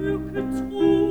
you could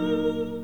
Thank you.